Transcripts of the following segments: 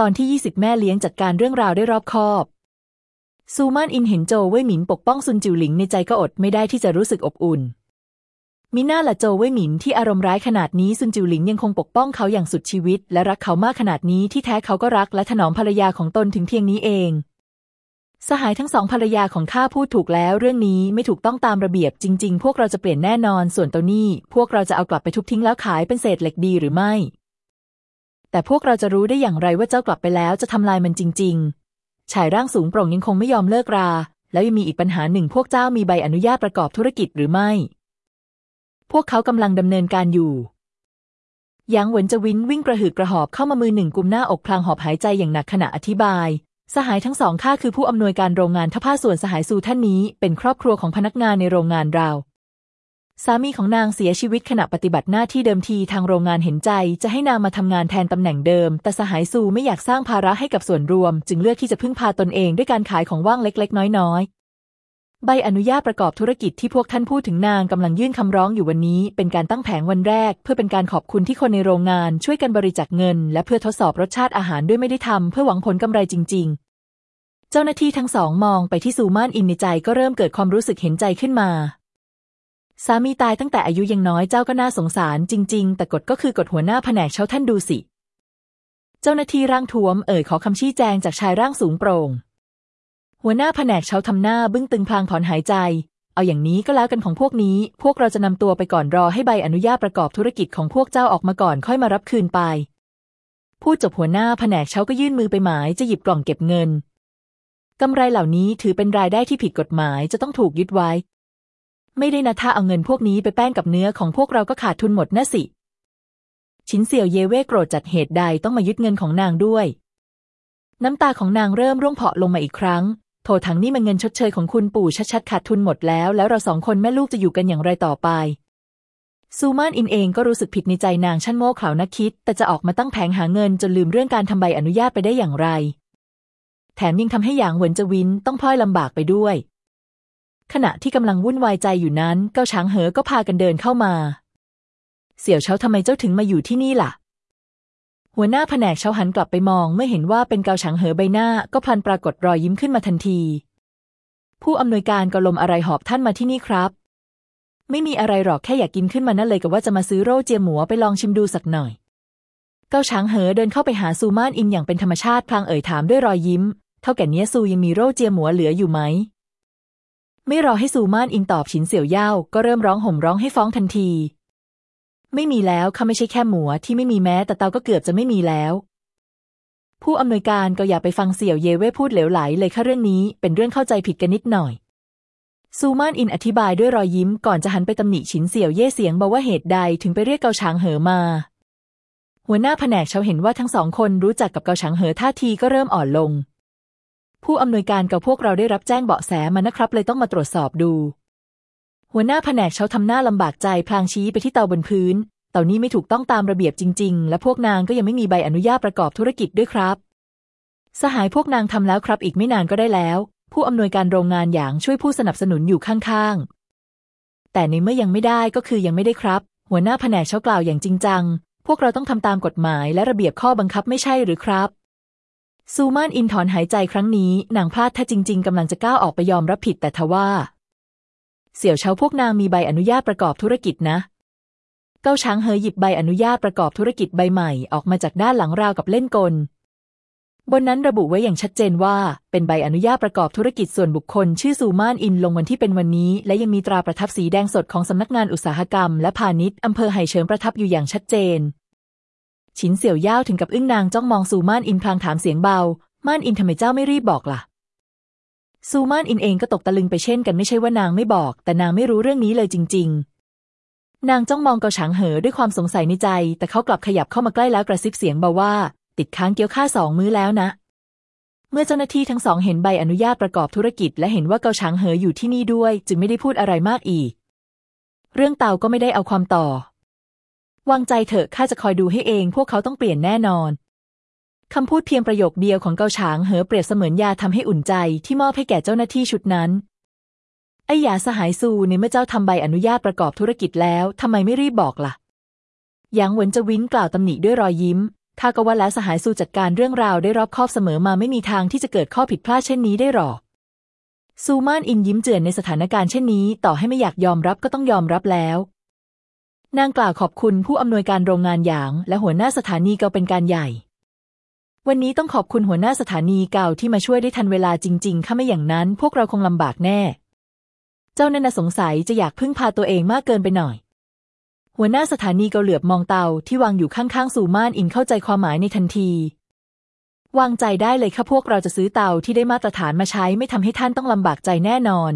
ตอนที่ 20 แม่เลี้ยงจัดการเรื่องราวได้รอบคอบ ซูมานอินเห็นโจเว่ยหมินปกป้องซุนจิวหลิงในใจก็อดไม่ได้ที่จะรู้สึกอบอุ่น มิน่าละโจเว่ยหมินที่อารมณ์ร้ายขนาดนี้ซุนจิวหลิงยังคงปกป้องเขาอย่างสุดชีวิต และรักเขามากขนาดนี้ที่แท้เขาก็รักและถนอมภรรยาของตนถึงเพียงนี้เอง สหายทั้งสองภรรยาของข้าพูดถูกแล้ว เรื่องนี้ไม่ถูกต้องตามระเบียบจริง ๆ พวกเราจะเปลี่ยนแน่นอน ส่วนตัวนี้ พวกเราจะเอากลับไปทุบทิ้งแล้วขายเป็นเศษเหล็กดีหรือไม่ แต่พวกเราจะรู้ได้อย่างไรว่าเจ้ากลับไปแล้วจะทำลายมันจริง ๆ ชายร่างสูงโปร่งยังคงไม่ยอมเลิกรา แล้วยังมีอีกปัญหาหนึ่งพวกเจ้ามีใบอนุญาตประกอบธุรกิจหรือไม่ พวกเขากำลังดำเนินการอยู่ยางเหวินจะวินวิ่งกระหืดกระหอบเข้ามามือหนึ่งกุมหน้าอกพลางหอบหายใจอย่างหนักขณะอธิบาย สหายทั้งสองข้าคือผู้อำนวยการโรงงานทผ้าส่วนสหายซูท่านนี้ เป็นครอบครัวของพนักงานในโรงงานเรา สามีของนางเสียชีวิตขณะปฏิบัติหน้าที่เดิมทีทางโรงงานเห็นใจ จะให้นางมาทำงานแทนตำแหน่งเดิม แต่สหายซูไม่อยากสร้างภาระให้กับส่วนรวม จึงเลือกที่จะพึ่งพาตนเองด้วยการขายของว่างเล็กๆ น้อยๆ ใบอนุญาตประกอบธุรกิจที่พวกท่านพูดถึงนางกำลังยื่นคำร้องอยู่วันนี้ เป็นการตั้งแผงวันแรก เพื่อเป็นการขอบคุณที่คนในโรงงาน ช่วยกันบริจาคเงิน และเพื่อทดสอบรสชาติอาหารด้วยไม่ได้ทำเพื่อหวังผลกำไรจริง ๆ เจ้าหน้าที่ทั้งสองมองไปที่ซูมานอินในใจก็เริ่มเกิดความรู้สึกเห็นใจขึ้นมา สามีตายตั้งแต่อายุยังน้อยเจ้าก็น่าสงสารจริง ๆ แต่กฎก็คือกฎหัวหน้าแผนกเช้าท่านดูสิ เจ้าหน้าที่ร่างท้วมเอ่ยขอคำชี้แจงจากชายร่างสูงโปร่ง หัวหน้าแผนกเช้าทำหน้าบึ้งตึงพลางถอนหายใจ เอาอย่างนี้ก็แล้วกันของพวกนี้ พวกเราจะนำตัวไปก่อนรอให้ใบอนุญาตประกอบธุรกิจของพวกเจ้าออกมาก่อนค่อยมารับคืนไป พูดจบหัวหน้าแผนกเช้าก็ยื่นมือไปหมายจะหยิบกล่องเก็บเงินกำไรเหล่านี้ถือเป็นรายได้ที่ผิดกฎหมายจะต้องถูกยึดไว้ ไม่ได้นะถ้าเอาเงินพวกนี้ไปแป้งกับเนื้อของพวกเราก็ขาดทุนหมดนะสิชินเสี่ยวเยเว่โกรธจัดเหตุใดต้องมายึดเงินของนางด้วย น้ำตาของนางเริ่มร่วงเพาะลงมาอีกครั้ง โถทั้งนี่มันเงินชดเชยของคุณปู่ชัดๆขาดทุนหมดแล้ว แล้วเราสองคนแม่ลูกจะอยู่กันอย่างไรต่อไป ซูมานอินเองก็รู้สึกผิดในใจนางชั่นโม่เขลานักคิด แต่จะออกมาตั้งแผงหาเงินจนลืมเรื่องการทำใบอนุญาตไปได้อย่างไร แถมยังทำให้หยางเหวินจวินต้องพลอยลำบากไปด้วย ขณะที่กำลังวุ่นวายใจอยู่นั้นเก้าช้างเหอก็พากันเดินเข้ามา เสี่ยวเช้าทำไมเจ้าถึงมาอยู่ที่นี่ล่ะ หัวหน้าแผนกเช้าหันกลับไปมองเมื่อเห็นว่าเป็นเกาช้างเหอใบหน้าก็พลันปรากฏรอยยิ้มขึ้นมาทันที ผู้อำนวยการกลมอะไรหอบท่านมาที่นี่ครับ ไม่มีอะไรหรอกแค่อยากกินขึ้นมานั่นเลยกับว่าจะมาซื้อโรเจียหมูไปลองชิมดูสักหน่อย เก้าช้างเหอเดินเข้าไปหาซูมานอินอย่างเป็นธรรมชาติพลางเอ่ยถามด้วยรอยยิ้ม เท่าแก่เนี้ยซูยังมีโรคเจียหมัวเหลืออยู่ไหม ไม่รอให้ซูมานอิงตอบฉินเสี่ยวเย่าก็เริ่มร้องห่มร้องให้ฟ้องทันที ไม่มีแล้วข้าไม่ใช่แค่หมัวที่ไม่มีแม้แต่เตาก็เกือบจะไม่มีแล้ว ผู้อำนวยการก็อย่าไปฟังเสี่ยวเยเว่พูดเหลวไหลเลยค่ะเรื่องนี้เป็นเรื่องเข้าใจผิดกันนิดหน่อย ซูมานอินอธิบายด้วยรอยยิ้มก่อนจะหันไปตำหนิฉินเสี่ยวเย่เสียงบอกว่าเหตุใดถึงไปเรียกเกาช้างเหอมา หัวหน้าแผนกเขาเห็นว่าทั้งสองคนรู้จักกับเกาช้างเหอท่าทีก็เริ่มอ่อนลง ผู้อำนวยการกับพวกเราได้รับแจ้งเบาะแสมานะครับ เลยต้องมาตรวจสอบดู หัวหน้าแผนกเขาทำหน้าลำบากใจพลางชี้ไปที่เตาบนพื้น เตานี้ไม่ถูกต้องตามระเบียบจริง ๆ และพวกนางก็ยังไม่มีใบอนุญาตประกอบธุรกิจด้วยครับ สหายพวกนางทำแล้วครับ อีกไม่นานก็ได้แล้ว ผู้อำนวยการโรงงานอย่างช่วยผู้สนับสนุนอยู่ข้างๆ แต่ในเมื่อยังไม่ได้ก็คือยังไม่ได้ครับ หัวหน้าแผนกเชากล่าวอย่างจริงจัง พวกเราต้องทำตามกฎหมายและระเบียบข้อบังคับไม่ใช่หรือครับ ซูมานอินถอนหายใจครั้งนี้นางพลาดถ้าจริง ๆกำลังจะก้าวออกไปยอมรับผิดแต่ทว่า เสี่ยวเฉาพวกนางมีใบอนุญาตประกอบธุรกิจนะ เก้าช้างเฮยหยิบใบอนุญาตประกอบธุรกิจใบใหม่ออกมาจากด้านหลังราวกับเล่นกล บนนั้นระบุไว้อย่างชัดเจนว่า เป็นใบอนุญาตประกอบธุรกิจส่วนบุคคล ชื่อซูมานอินลงวันที่เป็นวันนี้ และยังมีตราประทับสีแดงสดของสำนักงานอุตสาหกรรม และพาณิชย์อำเภอไห่เฉิงประทับอยู่อย่างชัดเจน ฉินเสี่ยวย่าวถึงกับอึ้งนางจ้องมองซูม่านอินพลางถามเสียงเบา ม่านอินทำไมเจ้าไม่รีบบอกล่ะ ซูม่านอินเองก็ตกตะลึงไปเช่นกันไม่ใช่ว่านางไม่บอก แต่นางไม่รู้เรื่องนี้เลยจริง ๆ นางจ้องมองเกาฉางเหอด้วยความสงสัยในใจ แต่เขากลับขยับเข้ามาใกล้แล้วกระซิบเสียงเบาว่า ติดค้างเกี่ยวข้าสองมื้อแล้วนะ เมื่อเจ้าหน้าที่ทั้งสองเห็นใบอนุญาตประกอบธุรกิจ และเห็นว่าเกาฉางเหออยู่ที่นี่ด้วย จึงไม่ได้พูดอะไรมากอีก เรื่องเตาก็ไม่ได้เอาความต่อ วางใจเถอะข้าจะคอยดูให้เอง พวกเขาต้องเปลี่ยนแน่นอนคำพูดเพียงประโยคเดียวของเกาฉางเหอเปรียบเสมือนยาทำให้อุ่นใจที่มอบให้แก่เจ้าหน้าที่ชุดนั้นไอ้ยาสหายซูในเมื่อเจ้าทำใบอนุญาตประกอบธุรกิจแล้วทำไมไม่รีบบอกละ่ะหยางเหวินจะวิ้นกล่าวตำหนิด้วยรอยยิ้มข้าก็ว่าแล้วสหายสู้จัดการเรื่องราวได้รอบคอบเสมอมาไม่มีทางที่จะเกิดข้อผิดพลาดเช่นนี้ได้หรอกซูมานอินยิ้มเจือนในสถานการณ์เช่นนี้ ต่อให้ไม่อยากยอมรับก็ต้องยอมรับแล้ว นางกล่าวขอบคุณผู้อำนวยการโรงงานหยาง และหัวหน้าสถานีเกาเป็นการใหญ่ วันนี้ต้องขอบคุณหัวหน้าสถานีเก่าที่มาช่วยได้ทันเวลาจริงๆถ้าไม่อย่างนั้นพวกเราคงลำบากแน่ เจ้านั่นนะสงสัยจะอยากพึ่งพาตัวเองมากเกินไปหน่อย หัวหน้าสถานีเกาเหลือบมองเตาที่วางอยู่ข้างๆซูม่านอินเข้าใจความหมายในทันที วางใจได้เลยค่ะพวกเราจะซื้อเตาที่ได้มาตรฐานมาใช้ไม่ทำให้ท่านต้องลำบากใจแน่นอน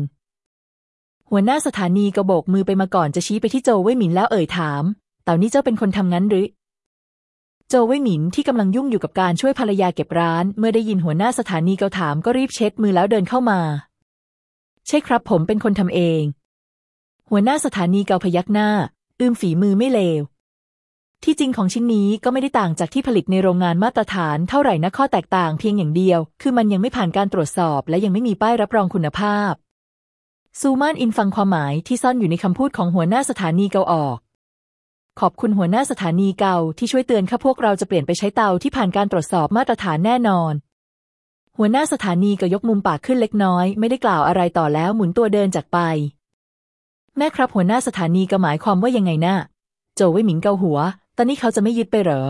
หัวหน้าสถานีกระโบกมือไปมาก่อนจะชี้ไปที่โจวเว่ยหมินแล้วเอ่ยถาม เต่านี้เจ้าเป็นคนทำงั้นหรือ โจวเว่ยหมินที่กำลังยุ่งอยู่กับการช่วยภรรยาเก็บร้าน เมื่อได้ยินหัวหน้าสถานีเกาถามก็รีบเช็ดมือแล้วเดินเข้ามา ใช่ครับผมเป็นคนทำเอง หัวหน้าสถานีเกาพยักหน้า อืมฝีมือไม่เลว ที่จริงของชิ้นนี้ก็ไม่ได้ต่างจากที่ผลิตในโรงงานมาตรฐานเท่าไหร่นะข้อแตกต่างเพียงอย่างเดียว คือมันยังไม่ผ่านการตรวจสอบ และยังไม่มีป้ายรับรองคุณภาพ ซูมานอินฟังความหมายที่ซ่อนอยู่ในคำพูดของหัวหน้าสถานีเกาออก ขอบคุณหัวหน้าสถานีเกาที่ช่วยเตือนข้าพวกเราจะเปลี่ยนไปใช้เตาที่ผ่านการตรวจสอบมาตรฐานแน่นอน หัวหน้าสถานีก็ยกมุมปากขึ้นเล็กน้อย ไม่ได้กล่าวอะไรต่อแล้วหมุนตัวเดินจากไป แม่ครับหัวหน้าสถานีก็หมายความว่ายังไงน่ะโจวไว้หมิงเกาหัว ตอนนี้เขาจะไม่ยึดไปเหรอ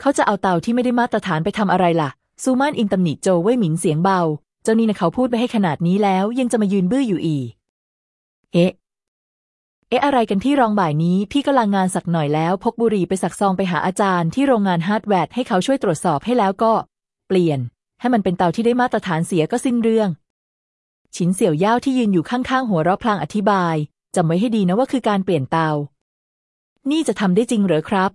เขาจะเอาเตาที่ไม่ได้มาตรฐานไปทำอะไรล่ะซูมานอินตำหนิโจวไว้หมิงเสียงเบา เจ้านี่นะเขาพูดไปให้ขนาดนี้แล้ว ยังจะมายืนบื้ออยู่อีก เอ๊ะ เอ๊ะอะไรกันล่ะ รอบ่ายนี้ พี่ก็ลางานสักหน่อยแล้วพกบุหรี่ไปสักซองไปหาอาจารย์ที่โรงงานฮาร์ดแวร์ให้เขาช่วยตรวจสอบให้แล้วก็ เปลี่ยน ให้มันเป็นเตาที่ได้มาตรฐานเสียก็สิ้นเรื่อง ฉินเสี่ยวย่าวที่ยืนอยู่ข้างๆหัวเราะพลางอธิบายจำไว้ให้ดีนะว่าคือการเปลี่ยนเตา นี่จะทำได้จริงเหรอครับ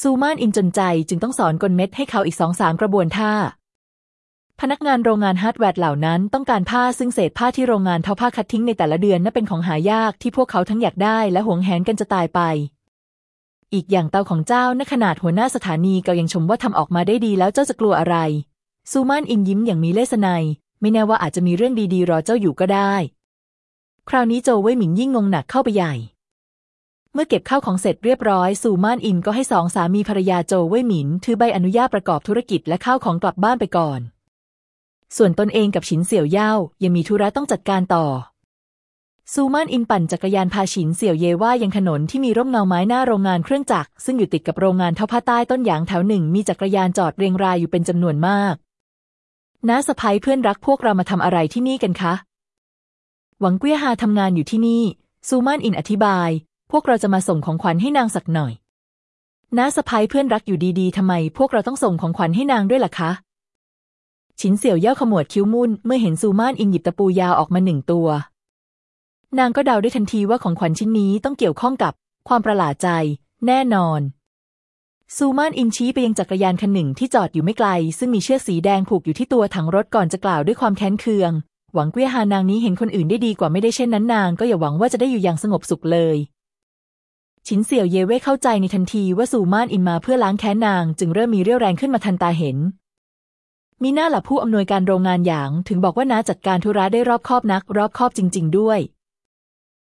ซูมานอินจนใจจึงต้องสอนกลเม็ดให้เขาอีกสองสามกระบวนท่า พนักงานโรงงานฮาร์ดแวร์เหล่านั้นต้องการผ้าซึ่งเศษผ้าที่โรงงานทอผ้าคัดทิ้งในแต่ละเดือนนั่นเป็นของหายากที่พวกเขาทั้งอยากได้และหวงแหนกันจะตายไป อีกอย่างเตาของเจ้าน่ะขนาดหัวหน้าสถานีก็ยังชมว่าทำออกมาได้ดีแล้วเจ้าจะกลัวอะไร ซูมานอินยิ้มอย่างมีเลสไนไม่แน่ว่าอาจจะมีเรื่องดีๆ รอเจ้าอยู่ก็ได้ คราวนี้โจเว่ยหมิงยิ่งงงหนักเข้าไปใหญ่ เมื่อเก็บข้าวของเสร็จเรียบร้อยซูมานอินก็ให้สองสามีภรรยาโจเว่ยหมินถือใบอนุญาตประกอบธุรกิจและข้าวของกลับบ้านไปก่อน ส่วนตนเองกับฉินเสี่ยวเย่ายังมีธุระต้องจัดการต่อ ซูมานอินปั่นจักรยานพาฉินเสี่ยวเยว่ายังถนนที่มีร่มเงาไม้หน้าโรงงานเครื่องจักรซึ่งอยู่ติดกับโรงงานเท่าผ้าใต้ต้นหยางแถวหนึ่งมีจักรยานจอดเรียงรายอยู่เป็นจำนวนมากน้าสะพ้ยเพื่อนรักพวกเรามาทำอะไรที่นี่กันคะ หวังเกี้ยฮาทำงานอยู่ที่นี่ ซูมานอินอธิบาย พวกเราจะมาส่งของขวัญให้นางสักหน่อยน้าสะพ้ยเพื่อนรักอยู่ดีๆทำไมพวกเราต้องส่งของขวัญให้นางด้วยล่ะคะ ฉินเสี่ยวเย่าขมวดคิ้วมุ่นเมื่อเห็นซูมานอินหยิบตะปูยาวออกมาหนึ่งตัว นางก็เดาได้ทันทีว่าของขวัญชิ้นนี้ต้องเกี่ยวข้องกับความประหลาดใจ แน่นอน ซูมานอินชี้ไปยังจักรยานคันหนึ่งที่จอดอยู่ไม่ไกล ซึ่งมีเชือกสีแดงผูกอยู่ที่ตัวถังรถก่อนจะกล่าวด้วยความแค้นเคือง หวังเกี้ยฮานางนี้เห็นคนอื่นได้ดีกว่าไม่ได้เช่นนั้นนาง ก็อย่าหวังว่าจะได้อยู่อย่างสงบสุขเลยฉินเสี่ยวเย่เว่เข้าใจในทันทีว่าซูมานอินมาเพื่อล้างแค้นนาง จึงเริ่มมีเรี่ยวแรงขึ้นมาทันตาเห็น มีหน้าหลับผู้อำนวยการโรงงานหยางถึงบอกว่าน้าจัดการธุระได้รอบคอบนัก รอบคอบจริง ๆ ด้วย